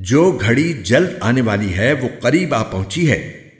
जो घड़ी जल्द आने वाली है वो करीब आ पहुँची है।